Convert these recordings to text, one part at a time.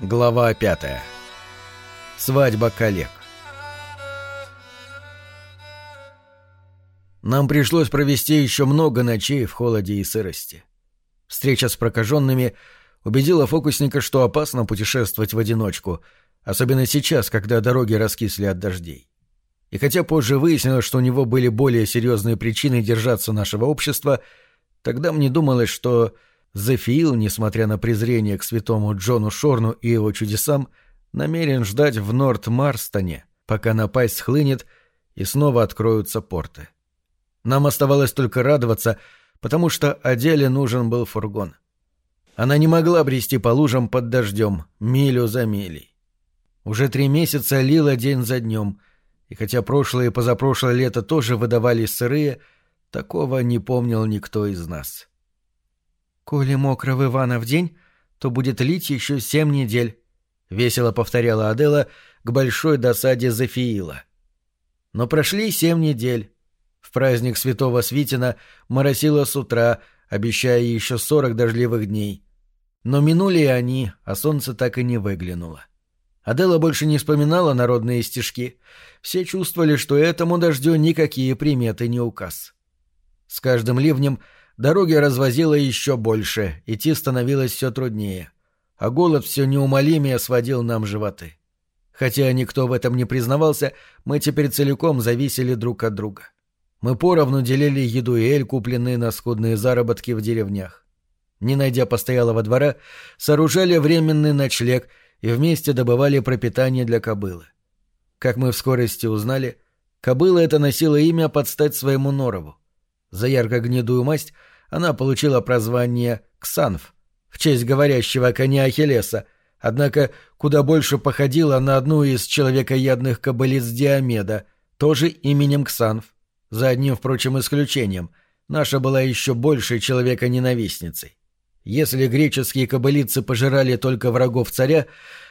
Глава пятая. Свадьба коллег. Нам пришлось провести еще много ночей в холоде и сырости. Встреча с прокаженными убедила фокусника, что опасно путешествовать в одиночку, особенно сейчас, когда дороги раскисли от дождей. И хотя позже выяснилось, что у него были более серьезные причины держаться нашего общества, тогда мне думалось, что Зефиил, несмотря на презрение к святому Джону Шорну и его чудесам, намерен ждать в Норт-Марстоне, пока напасть схлынет и снова откроются порты. Нам оставалось только радоваться, потому что Аделе нужен был фургон. Она не могла брести по лужам под дождем, милю за милей. Уже три месяца лила день за днем, и хотя прошлое и позапрошлое лето тоже выдавались сырые, такого не помнил никто из нас. «Коли мокро в Ивана в день, то будет лить еще семь недель», — весело повторяла Адела к большой досаде Зафиила. Но прошли семь недель. В праздник святого Свитина моросило с утра, обещая еще сорок дождливых дней. Но минули и они, а солнце так и не выглянуло. Адела больше не вспоминала народные стишки. Все чувствовали, что этому дождю никакие приметы не указ. С каждым ливнем — Дороги развозило еще больше, идти становилось все труднее, а голод все неумолимее сводил нам животы. Хотя никто в этом не признавался, мы теперь целиком зависели друг от друга. Мы поровну делили еду и эль, купленные на скудные заработки в деревнях. Не найдя постоялого двора, сооружали временный ночлег и вместе добывали пропитание для кобылы. Как мы в скорости узнали, кобыла эта носила имя под стать своему норову. За ярко-гнедую масть она получила прозвание Ксанф в честь говорящего коня Ахиллеса, однако куда больше походила на одну из человекоядных кобылиц Диомеда, тоже именем Ксанф. За одним, впрочем, исключением. Наша была еще больше человека-ненавистницей. Если греческие кобылицы пожирали только врагов царя,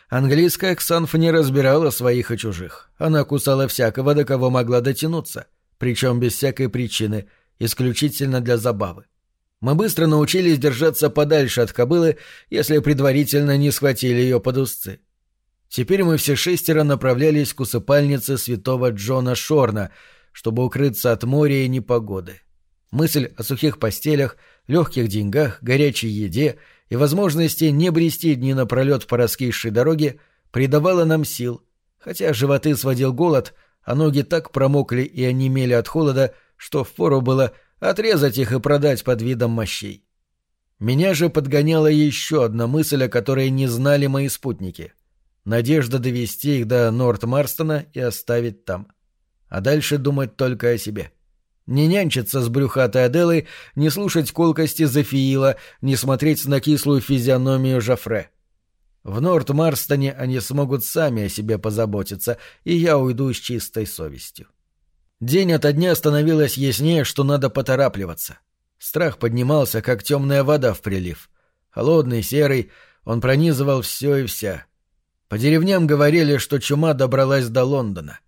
английская Ксанф не разбирала своих и чужих. Она кусала всякого, до кого могла дотянуться, причем без всякой причины, исключительно для забавы. Мы быстро научились держаться подальше от кобылы, если предварительно не схватили ее под узцы. Теперь мы все шестеро направлялись к усыпальнице святого Джона Шорна, чтобы укрыться от моря и непогоды. Мысль о сухих постелях, легких деньгах, горячей еде и возможности не брести дни напролет по раскисшей дороге придавала нам сил, хотя животы сводил голод, а ноги так промокли и онемели от холода, что впору было отрезать их и продать под видом мощей. Меня же подгоняла еще одна мысль, о которой не знали мои спутники. Надежда довести их до Норт-Марстона и оставить там. А дальше думать только о себе. Не нянчиться с брюхатой Аделой, не слушать колкости Зафиила, не смотреть на кислую физиономию Жофре. В Норт-Марстоне они смогут сами о себе позаботиться, и я уйду с чистой совестью. День ото дня становилось яснее, что надо поторапливаться. Страх поднимался, как темная вода в прилив. Холодный, серый, он пронизывал все и вся. По деревням говорили, что чума добралась до Лондона.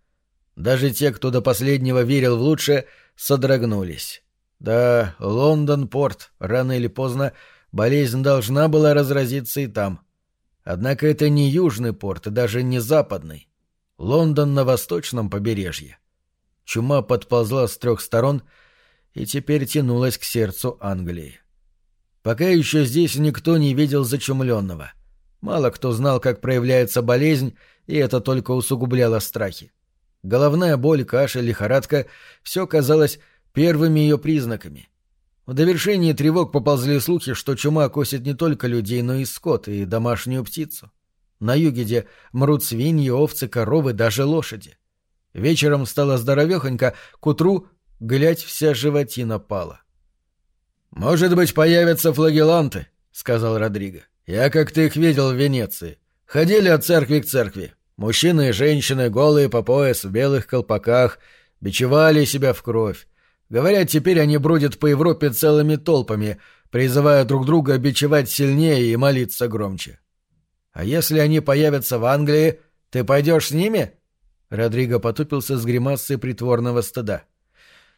Даже те, кто до последнего верил в лучшее, содрогнулись. Да, Лондон-порт, рано или поздно, болезнь должна была разразиться и там. Однако это не южный порт и даже не западный. Лондон на восточном побережье. Чума подползла с трех сторон и теперь тянулась к сердцу Англии. Пока еще здесь никто не видел зачумленного. Мало кто знал, как проявляется болезнь, и это только усугубляло страхи. Головная боль, кашель, лихорадка — все казалось первыми ее признаками. В довершении тревог поползли слухи, что чума косит не только людей, но и скот, и домашнюю птицу. На юге, где мрут свиньи, овцы, коровы, даже лошади. Вечером стало здоровехонько, к утру, глядь, вся животина пала. «Может быть, появятся флагеланты», — сказал Родриго. «Я как-то их видел в Венеции. Ходили от церкви к церкви. Мужчины и женщины, голые по пояс, в белых колпаках, бичевали себя в кровь. Говорят, теперь они бродят по Европе целыми толпами, призывая друг друга бичевать сильнее и молиться громче. А если они появятся в Англии, ты пойдешь с ними?» Родриго потупился с гримасой притворного стыда.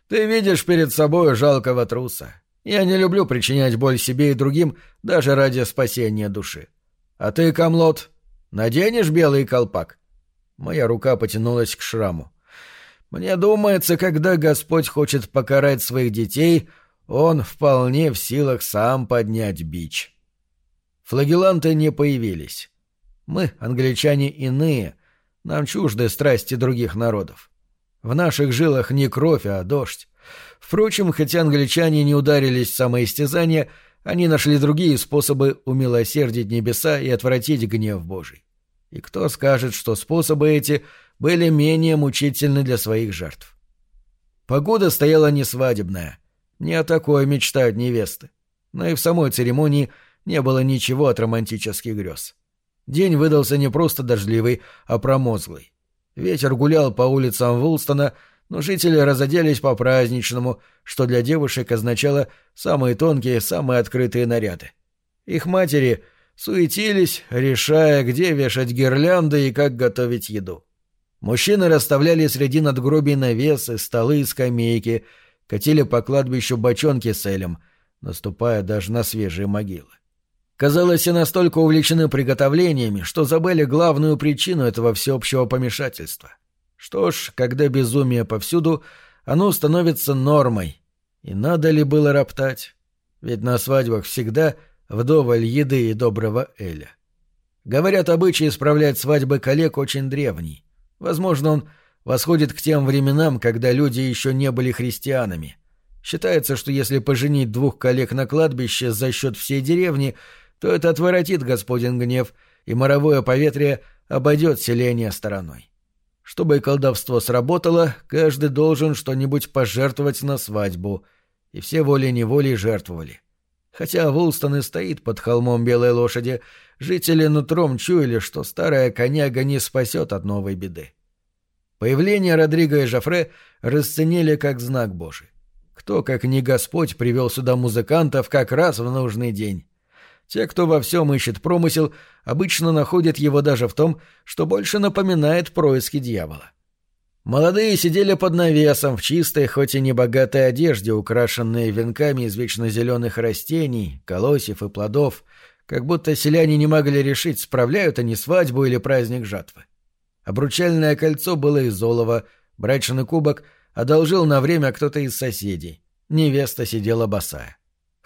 «Ты видишь перед собой жалкого труса. Я не люблю причинять боль себе и другим даже ради спасения души. А ты, Камлот, Наденешь белый колпак?» Моя рука потянулась к шраму. «Мне думается, когда Господь хочет покарать своих детей, Он вполне в силах сам поднять бич». Флагеланты не появились. Мы, англичане, иные, нам чужды страсти других народов. В наших жилах не кровь, а дождь. Впрочем, хотя англичане не ударились в самоистязание, они нашли другие способы умилосердить небеса и отвратить гнев Божий. И кто скажет, что способы эти были менее мучительны для своих жертв? Погода стояла не свадебная. Не о такой мечтают невесты. Но и в самой церемонии не было ничего от романтических грез. День выдался не просто дождливый, а промозглый. Ветер гулял по улицам Вулстона, но жители разоделись по-праздничному, что для девушек означало самые тонкие, самые открытые наряды. Их матери суетились, решая, где вешать гирлянды и как готовить еду. Мужчины расставляли среди надгробий навесы, столы и скамейки, катили по кладбищу бочонки с элем, наступая даже на свежие могилы. Казалось, все настолько увлечены приготовлениями, что забыли главную причину этого всеобщего помешательства. Что ж, когда безумие повсюду, оно становится нормой. И надо ли было роптать? Ведь на свадьбах всегда вдоволь еды и доброго эля. Говорят, обычай исправлять свадьбы коллег очень древний. Возможно, он восходит к тем временам, когда люди еще не были христианами. Считается, что если поженить двух коллег на кладбище за счет всей деревни – то это отворотит Господин гнев, и моровое поветрие обойдет селение стороной. Чтобы колдовство сработало, каждый должен что-нибудь пожертвовать на свадьбу, и все волей-неволей жертвовали. Хотя Вулстон и стоит под холмом Белой Лошади, жители нутром чуяли, что старая коняга не спасет от новой беды. Появление Родриго и Жафре расценили как знак Божий. Кто, как не Господь, привел сюда музыкантов как раз в нужный день. Те, кто во всем ищет промысел, обычно находят его даже в том, что больше напоминает происки дьявола. Молодые сидели под навесом в чистой, хоть и небогатой одежде, украшенные венками из вечно зеленых растений, колосьев и плодов, как будто селяне не могли решить, справляют они свадьбу или праздник жатвы. Обручальное кольцо было из олова, брачный кубок одолжил на время кто-то из соседей. Невеста сидела босая.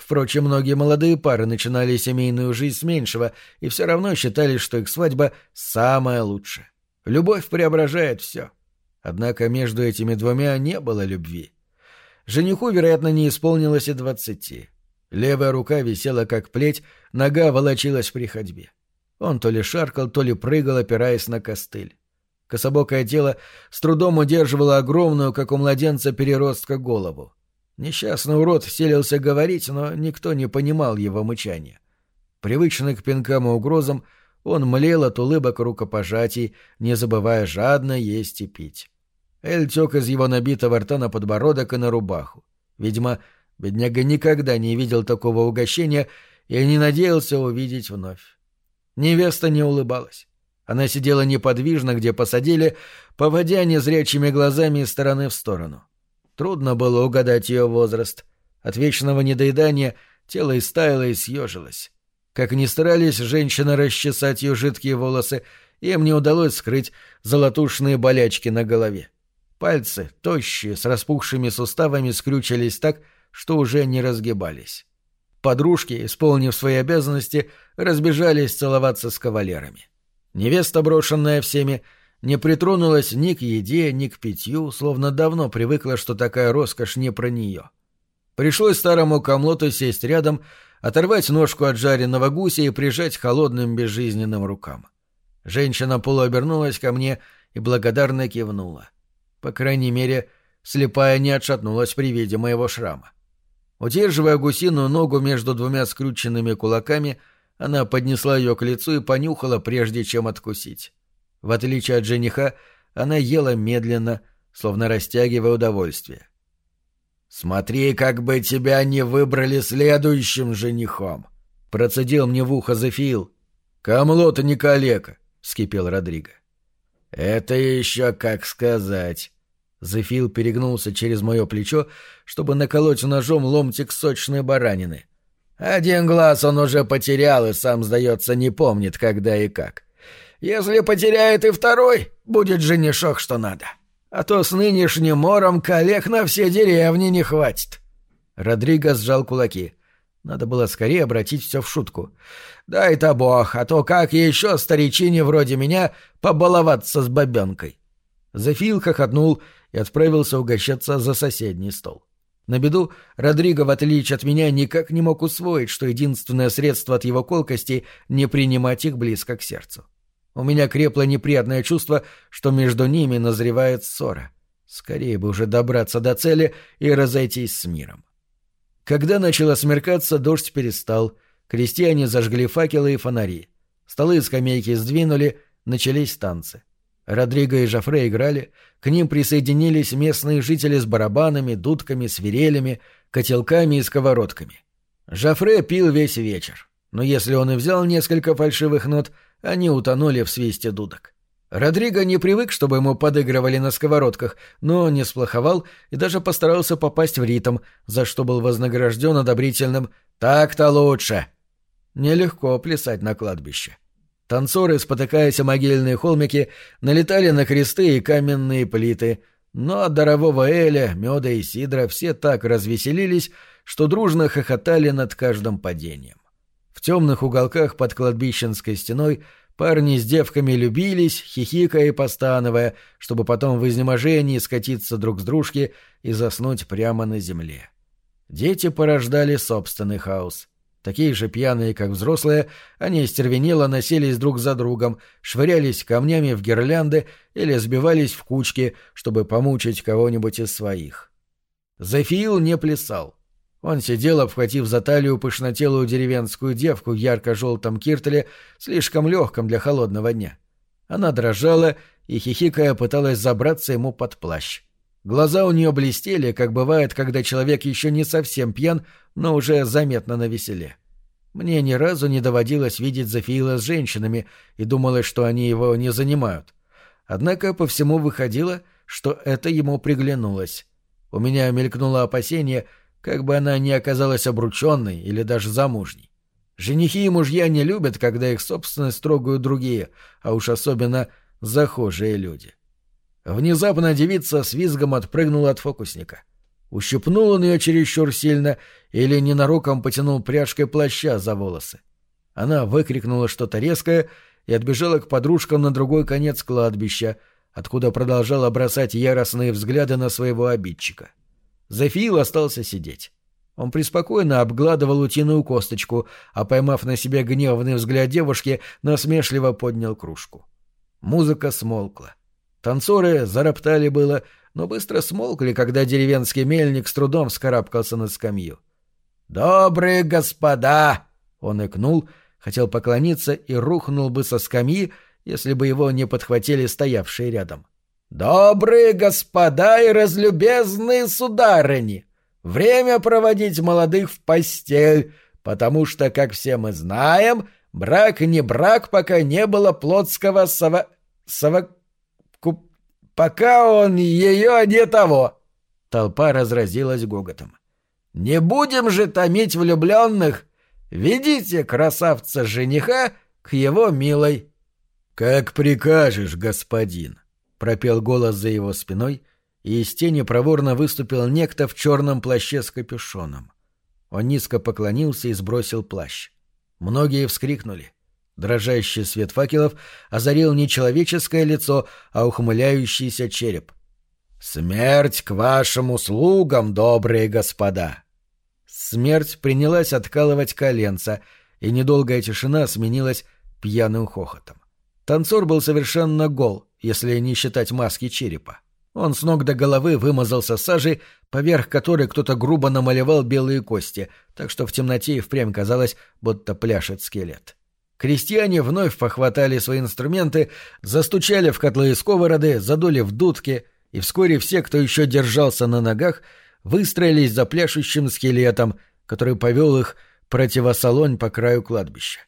Впрочем, многие молодые пары начинали семейную жизнь с меньшего и все равно считали, что их свадьба самая лучшая. Любовь преображает все. Однако между этими двумя не было любви. Жениху, вероятно, не исполнилось и двадцати. Левая рука висела как плеть, нога волочилась при ходьбе. Он то ли шаркал, то ли прыгал, опираясь на костыль. Кособокое тело с трудом удерживало огромную, как у младенца, переростка голову. Несчастный урод селился говорить, но никто не понимал его мычания. Привычный к пинкам и угрозам, он млел от улыбок рукопожатий, не забывая жадно есть и пить. Эль тек из его набитого рта на подбородок и на рубаху. Видимо, бедняга никогда не видел такого угощения и не надеялся увидеть вновь. Невеста не улыбалась. Она сидела неподвижно, где посадили, поводя незрячими глазами из стороны в сторону. — Трудно было угадать ее возраст. От вечного недоедания тело истаяло и съежилось. Как ни старались женщины расчесать ее жидкие волосы, им не удалось скрыть золотушные болячки на голове. Пальцы, тощие, с распухшими суставами, скрючились так, что уже не разгибались. Подружки, исполнив свои обязанности, разбежались целоваться с кавалерами. Невеста, брошенная всеми, не притронулась ни к еде, ни к питью, словно давно привыкла, что такая роскошь не про нее. Пришлось старому комлоту сесть рядом, оторвать ножку от жареного гуся и прижать холодным безжизненным рукам. Женщина полуобернулась ко мне и благодарно кивнула. По крайней мере, слепая не отшатнулась при виде моего шрама. Удерживая гусиную ногу между двумя скрюченными кулаками, она поднесла ее к лицу и понюхала, прежде чем откусить. В отличие от жениха, она ела медленно, словно растягивая удовольствие. «Смотри, как бы тебя не выбрали следующим женихом!» — процедил мне в ухо Зефиил. «Камлот не калека!» — вскипел Родриго. «Это еще как сказать!» Зефил перегнулся через мое плечо, чтобы наколоть ножом ломтик сочной баранины. Один глаз он уже потерял и сам, сдается, не помнит, когда и как. Если потеряет и второй, будет женишок что надо. А то с нынешним мором коллег на все деревни не хватит». Родриго сжал кулаки. Надо было скорее обратить все в шутку. «Дай-то бог, а то как еще старичине вроде меня побаловаться с бабенкой?» Зафил хохотнул и отправился угощаться за соседний стол. На беду Родриго, в отличие от меня, никак не мог усвоить, что единственное средство от его колкости — не принимать их близко к сердцу. У меня крепло неприятное чувство, что между ними назревает ссора. Скорее бы уже добраться до цели и разойтись с миром. Когда начало смеркаться, дождь перестал, крестьяне зажгли факелы и фонари. Столы и скамейки сдвинули, начались танцы. Родриго и Жафре играли, к ним присоединились местные жители с барабанами, дудками, свирелями, котелками и сковородками. Жафре пил весь вечер, но если он и взял несколько фальшивых нот, они утонули в свисте дудок. Родриго не привык, чтобы ему подыгрывали на сковородках, но не сплоховал и даже постарался попасть в ритм, за что был вознагражден одобрительным «так-то лучше». Нелегко плясать на кладбище. Танцоры, спотыкаясь о могильные холмики, налетали на кресты и каменные плиты, но от дарового эля, меда и сидра все так развеселились, что дружно хохотали над каждым падением. Темных уголках под кладбищенской стеной парни с девками любились, хихикая и постановая, чтобы потом в изнеможении скатиться друг с дружки и заснуть прямо на земле. Дети порождали собственный хаос — Такие же пьяные, как взрослые, они остервенело носились друг за другом, швырялись камнями в гирлянды или сбивались в кучки, чтобы помучить кого-нибудь из своих. Зафиил не плясал. Он сидел, обхватив за талию пышнотелую деревенскую девку в ярко-желтом киртеле, слишком легком для холодного дня. Она дрожала и, хихикая, пыталась забраться ему под плащ. Глаза у нее блестели, как бывает, когда человек еще не совсем пьян, но уже заметно навеселе. Мне ни разу не доводилось видеть Зафиила с женщинами, и думалось, что они его не занимают. Однако по всему выходило, что это ему приглянулось. У меня мелькнуло опасение, как бы она не оказалась обрученной или даже замужней. Женихи и мужья не любят, когда их собственность трогают другие, а уж особенно захожие люди. — Внезапно девица с визгом отпрыгнула от фокусника. Ущипнул он ее чересчур сильно или ненароком потянул пряжкой плаща за волосы. Она выкрикнула что-то резкое и отбежала к подружкам на другой конец кладбища, откуда продолжала бросать яростные взгляды на своего обидчика. Зефиил остался сидеть. Он преспокойно обгладывал утиную косточку, а, поймав на себе гневный взгляд девушки, насмешливо поднял кружку. Музыка смолкла. Танцоры зароптали было, но быстро смолкли, когда деревенский мельник с трудом вскарабкался на скамью. «Добрые господа!» — он икнул, хотел поклониться и рухнул бы со скамьи, если бы его не подхватили стоявшие рядом. «Добрые господа и разлюбезные сударыни! Время проводить молодых в постель, потому что, как все мы знаем, брак не брак, пока не было плотского сова... сова пока он ее не того. Толпа разразилась гоготом. Не будем же томить влюбленных. Ведите красавца-жениха к его милой. Как прикажешь, господин, пропел голос за его спиной, и из тени проворно выступил некто в черном плаще с капюшоном. Он низко поклонился и сбросил плащ. Многие вскрикнули. Дрожащий свет факелов озарил не человеческое лицо, а ухмыляющийся череп. «Смерть к вашим услугам, добрые господа!» Смерть принялась откалывать коленца, и недолгая тишина сменилась пьяным хохотом. Танцор был совершенно гол, если не считать маски черепа. Он с ног до головы вымазался сажей, поверх которой кто-то грубо намалевал белые кости, так что в темноте и впрямь казалось, будто пляшет скелет. Крестьяне вновь похватали свои инструменты, застучали в котлы и сковороды, задули в дудки, и вскоре все, кто еще держался на ногах, выстроились за пляшущим скелетом, который повел их противосолонь по краю кладбища.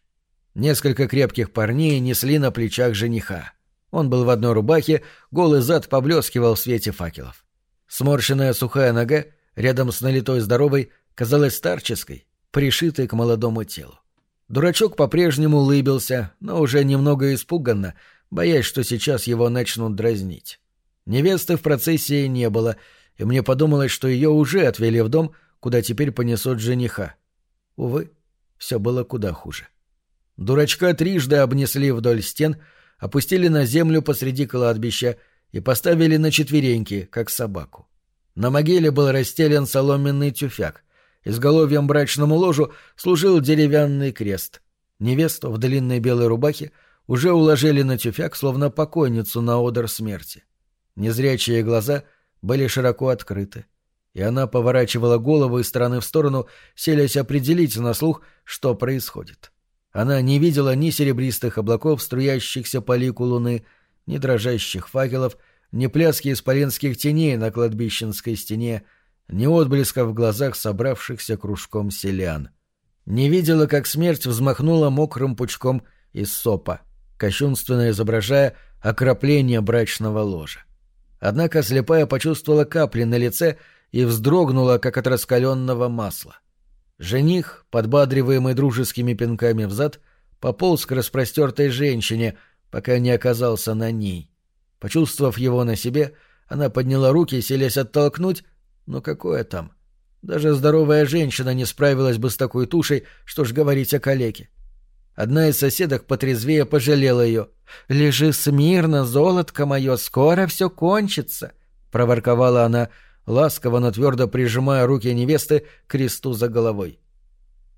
Несколько крепких парней несли на плечах жениха. Он был в одной рубахе, голый зад поблескивал в свете факелов. Сморщенная сухая нога, рядом с налитой здоровой, казалась старческой, пришитой к молодому телу. Дурачок по-прежнему улыбился, но уже немного испуганно, боясь, что сейчас его начнут дразнить. Невесты в процессии не было, и мне подумалось, что ее уже отвели в дом, куда теперь понесут жениха. Увы, все было куда хуже. Дурачка трижды обнесли вдоль стен, опустили на землю посреди кладбища и поставили на четвереньки, как собаку. На могиле был расстелен соломенный тюфяк. Изголовьем брачному ложу служил деревянный крест. Невесту в длинной белой рубахе уже уложили на тюфяк, словно покойницу на одр смерти. Незрячие глаза были широко открыты, и она поворачивала голову из стороны в сторону, селясь определить на слух, что происходит. Она не видела ни серебристых облаков, струящихся по лику луны, ни дрожащих факелов, ни пляски исполинских теней на кладбищенской стене, ни отблеска в глазах собравшихся кружком селян. Не видела, как смерть взмахнула мокрым пучком из сопа, кощунственно изображая окропление брачного ложа. Однако слепая почувствовала капли на лице и вздрогнула, как от раскаленного масла. Жених, подбадриваемый дружескими пинками взад, пополз к распростертой женщине, пока не оказался на ней. Почувствовав его на себе, она подняла руки, селись оттолкнуть, но какое там? Даже здоровая женщина не справилась бы с такой тушей, что ж говорить о калеке. Одна из соседок потрезвее пожалела ее. «Лежи смирно, золотко мое, скоро все кончится», — проворковала она, ласково, но твердо прижимая руки невесты к кресту за головой.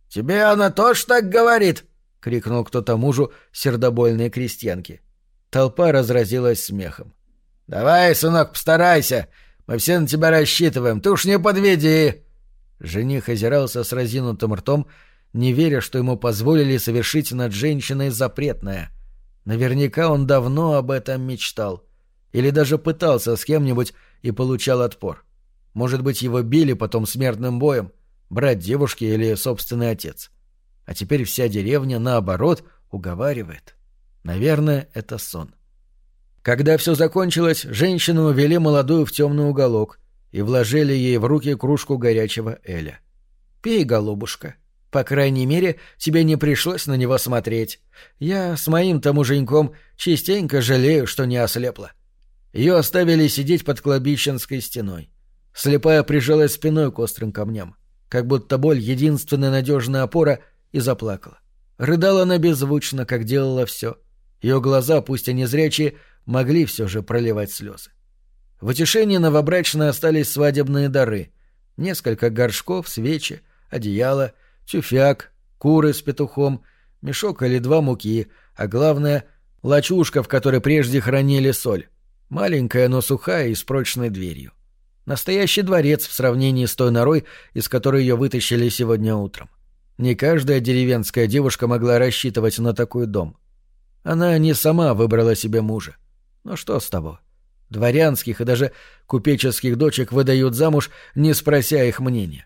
«Тебе она тоже так говорит?» — крикнул кто-то мужу сердобольной крестьянки. Толпа разразилась смехом. «Давай, сынок, постарайся. Мы все на тебя рассчитываем. Ты уж не подведи!» Жених озирался с разинутым ртом, не веря, что ему позволили совершить над женщиной запретное. Наверняка он давно об этом мечтал. Или даже пытался с кем-нибудь и получал отпор. Может быть, его били потом смертным боем, брат девушки или собственный отец. А теперь вся деревня, наоборот, уговаривает. Наверное, это сон. Когда все закончилось, женщину увели молодую в темный уголок и вложили ей в руки кружку горячего Эля. «Пей, голубушка. По крайней мере, тебе не пришлось на него смотреть. Я с моим-то муженьком частенько жалею, что не ослепла». Ее оставили сидеть под кладбищенской стеной. Слепая прижалась спиной к острым камням, как будто боль — единственная надежная опора, и заплакала. Рыдала она беззвучно, как делала все — ее глаза, пусть и незрячие, могли все же проливать слезы. В утешении новобрачной остались свадебные дары. Несколько горшков, свечи, одеяло, тюфяк, куры с петухом, мешок или два муки, а главное — лачушка, в которой прежде хранили соль. Маленькая, но сухая и с прочной дверью. Настоящий дворец в сравнении с той норой, из которой ее вытащили сегодня утром. Не каждая деревенская девушка могла рассчитывать на такой дом. Она не сама выбрала себе мужа. Но что с того? Дворянских и даже купеческих дочек выдают замуж, не спрося их мнения.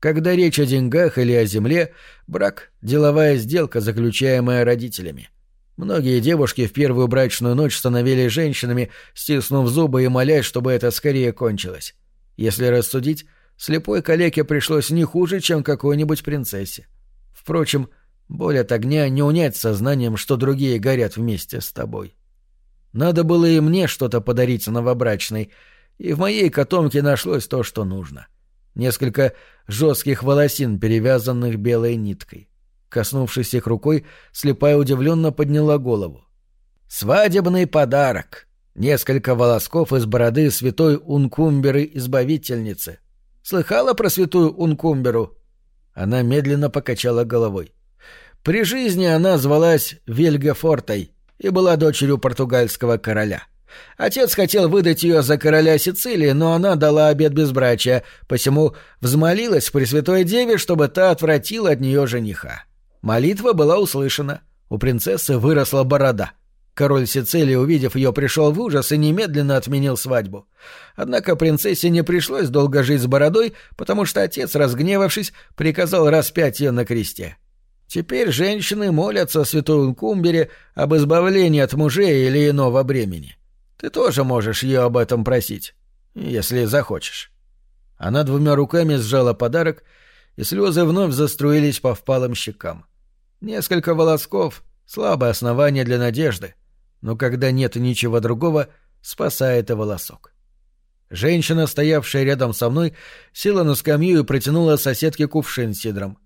Когда речь о деньгах или о земле, брак — деловая сделка, заключаемая родителями. Многие девушки в первую брачную ночь становились женщинами, стиснув зубы и молясь, чтобы это скорее кончилось. Если рассудить, слепой калеке пришлось не хуже, чем какой-нибудь принцессе. Впрочем, Боль от огня не унять сознанием, что другие горят вместе с тобой. Надо было и мне что-то подарить новобрачной, и в моей котомке нашлось то, что нужно. Несколько жестких волосин, перевязанных белой ниткой. Коснувшись их рукой, слепая удивленно подняла голову. «Свадебный подарок!» Несколько волосков из бороды святой Ункумберы-избавительницы. Слыхала про святую Ункумберу?» Она медленно покачала головой. При жизни она звалась Вильга Фортой и была дочерью португальского короля. Отец хотел выдать ее за короля Сицилии, но она дала обет безбрачия, посему взмолилась Пресвятой Деве, чтобы та отвратила от нее жениха. Молитва была услышана. У принцессы выросла борода. Король Сицилии, увидев ее, пришел в ужас и немедленно отменил свадьбу. Однако принцессе не пришлось долго жить с бородой, потому что отец, разгневавшись, приказал распять ее на кресте. Теперь женщины молятся святой Кумбере об избавлении от мужей или иного бремени. Ты тоже можешь ее об этом просить, если захочешь. Она двумя руками сжала подарок, и слезы вновь заструились по впалым щекам. Несколько волосков — слабое основание для надежды, но когда нет ничего другого, спасает и волосок. Женщина, стоявшая рядом со мной, села на скамью и протянула соседке кувшин с сидром.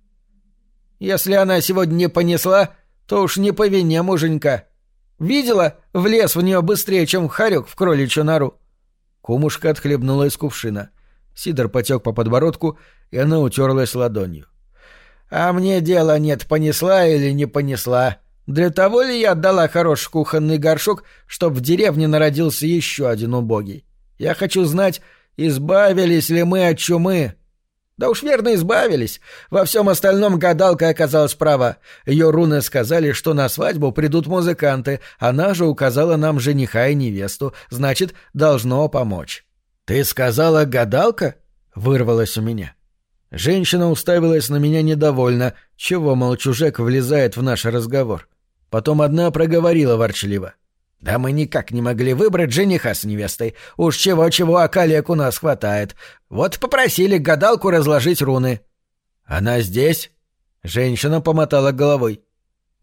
«Если она сегодня не понесла, то уж не по вине муженька. Видела? Влез в нее быстрее, чем хорек в кроличью нору». Кумушка отхлебнула из кувшина. Сидор потек по подбородку, и она утерлась ладонью. «А мне дела нет, понесла или не понесла. Для того ли я отдала хороший кухонный горшок, чтоб в деревне народился еще один убогий? Я хочу знать, избавились ли мы от чумы. Да уж верно избавились. Во всем остальном гадалка оказалась права. Ее руны сказали, что на свадьбу придут музыканты. Она же указала нам жениха и невесту. Значит, должно помочь. «Ты сказала гадалка?» — вырвалось у меня. Женщина уставилась на меня недовольно, чего, мол, чужак влезает в наш разговор. Потом одна проговорила ворчливо. «Да мы никак не могли выбрать жениха с невестой. Уж чего-чего, а коллег у нас хватает. Вот попросили гадалку разложить руны». «Она здесь?» Женщина помотала головой.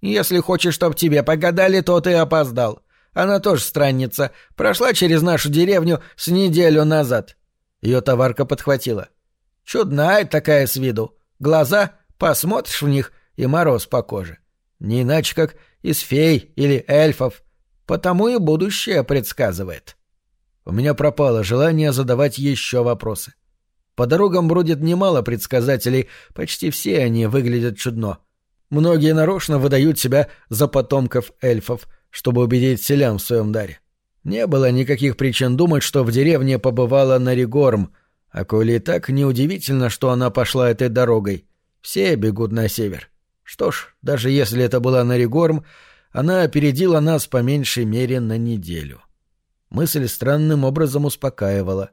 «Если хочешь, чтоб тебе погадали, то ты опоздал. Она тоже странница. Прошла через нашу деревню с неделю назад». Ее товарка подхватила. «Чудная такая с виду. Глаза, посмотришь в них, и мороз по коже. Не иначе, как из фей или эльфов потому и будущее предсказывает. У меня пропало желание задавать еще вопросы. По дорогам бродит немало предсказателей, почти все они выглядят чудно. Многие нарочно выдают себя за потомков эльфов, чтобы убедить селян в своем даре. Не было никаких причин думать, что в деревне побывала Наригорм, а коли и так, неудивительно, что она пошла этой дорогой. Все бегут на север. Что ж, даже если это была Наригорм, она опередила нас по меньшей мере на неделю. Мысль странным образом успокаивала.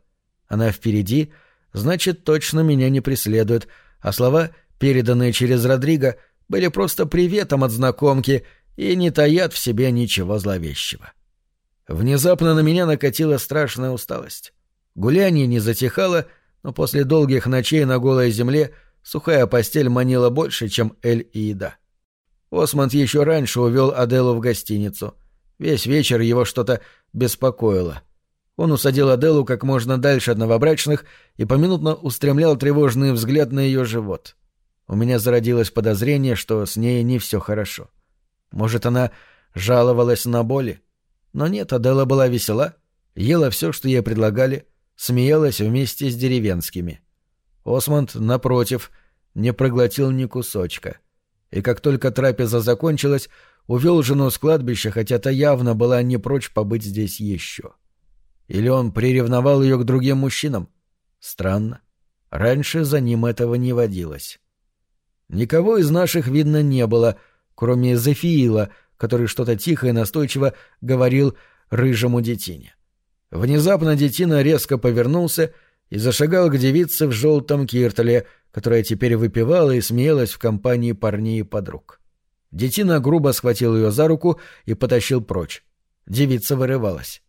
Она впереди, значит, точно меня не преследует, а слова, переданные через Родриго, были просто приветом от знакомки и не таят в себе ничего зловещего. Внезапно на меня накатила страшная усталость. Гуляние не затихало, но после долгих ночей на голой земле сухая постель манила больше, чем эль и еда. — Осмонд еще раньше увел Аделу в гостиницу. Весь вечер его что-то беспокоило. Он усадил Аделу как можно дальше от новобрачных и поминутно устремлял тревожный взгляд на ее живот. У меня зародилось подозрение, что с ней не все хорошо. Может, она жаловалась на боли? Но нет, Адела была весела, ела все, что ей предлагали, смеялась вместе с деревенскими. Осмонд, напротив, не проглотил ни кусочка — и как только трапеза закончилась, увел жену с кладбища, хотя та явно была не прочь побыть здесь еще. Или он приревновал ее к другим мужчинам? Странно. Раньше за ним этого не водилось. Никого из наших видно не было, кроме Зефиила, который что-то тихо и настойчиво говорил рыжему детине. Внезапно детина резко повернулся и зашагал к девице в желтом киртеле, которая теперь выпивала и смеялась в компании парней и подруг. Детина грубо схватил ее за руку и потащил прочь. Девица вырывалась.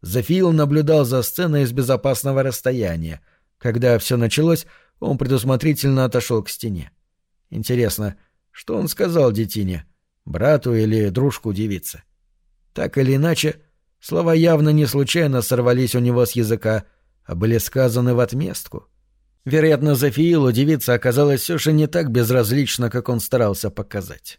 Зафиил наблюдал за сценой из безопасного расстояния. Когда все началось, он предусмотрительно отошел к стене. Интересно, что он сказал детине, брату или дружку девицы? Так или иначе, слова явно не случайно сорвались у него с языка, а были сказаны в отместку — Вероятно, Зафиилу девица оказалась все же не так безразлична, как он старался показать.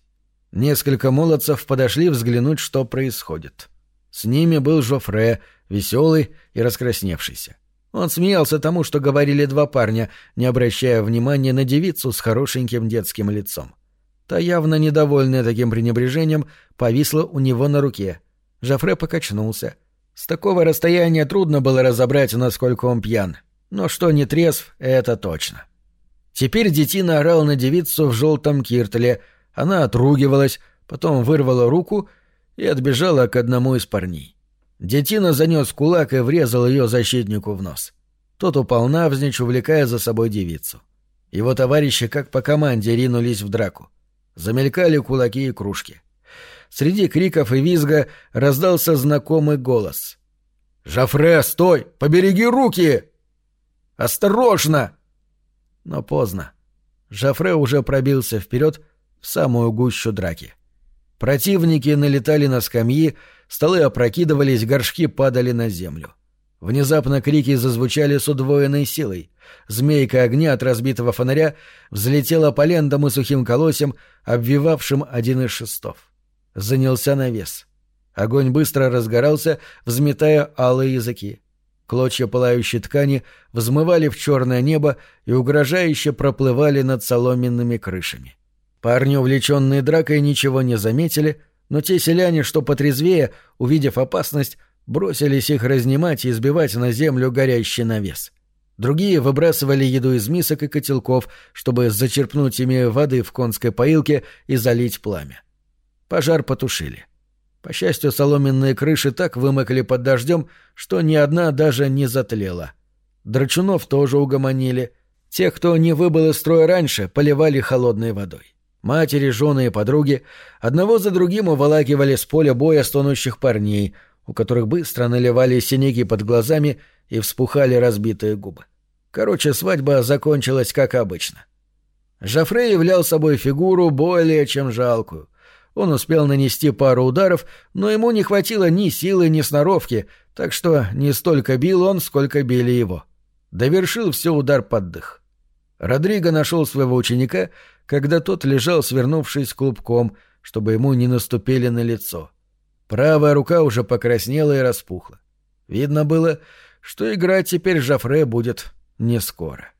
Несколько молодцев подошли взглянуть, что происходит. С ними был Жофре, веселый и раскрасневшийся. Он смеялся тому, что говорили два парня, не обращая внимания на девицу с хорошеньким детским лицом. Та, явно недовольная таким пренебрежением, повисла у него на руке. Жофре покачнулся. С такого расстояния трудно было разобрать, насколько он пьян но что не трезв, это точно. Теперь детина орал на девицу в желтом киртле, она отругивалась, потом вырвала руку и отбежала к одному из парней. Детина занес кулак и врезал ее защитнику в нос. Тот упал навзничь, увлекая за собой девицу. Его товарищи, как по команде, ринулись в драку. Замелькали кулаки и кружки. Среди криков и визга раздался знакомый голос. «Жафре, стой! Побереги руки!» «Осторожно!» Но поздно. Жафре уже пробился вперед, в самую гущу драки. Противники налетали на скамьи, столы опрокидывались, горшки падали на землю. Внезапно крики зазвучали с удвоенной силой. Змейка огня от разбитого фонаря взлетела по лентам и сухим колосям, обвивавшим один из шестов. Занялся навес. Огонь быстро разгорался, взметая алые языки. Клочья пылающей ткани взмывали в черное небо и угрожающе проплывали над соломенными крышами. Парни, увлеченные дракой, ничего не заметили, но те селяне, что потрезвее, увидев опасность, бросились их разнимать и избивать на землю горящий навес. Другие выбрасывали еду из мисок и котелков, чтобы зачерпнуть ими воды в конской поилке и залить пламя. Пожар потушили. По счастью, соломенные крыши так вымокли под дождем, что ни одна даже не затлела. Драчунов тоже угомонили. Тех, кто не выбыл из строя раньше, поливали холодной водой. Матери, жены и подруги одного за другим уволакивали с поля боя стонущих парней, у которых быстро наливали синяки под глазами и вспухали разбитые губы. Короче, свадьба закончилась как обычно. Жафре являл собой фигуру более чем жалкую. Он успел нанести пару ударов, но ему не хватило ни силы, ни сноровки, так что не столько бил он, сколько били его. Довершил все удар под дых. Родриго нашел своего ученика, когда тот лежал, свернувшись клубком, чтобы ему не наступили на лицо. Правая рука уже покраснела и распухла. Видно было, что играть теперь Жафре будет не скоро.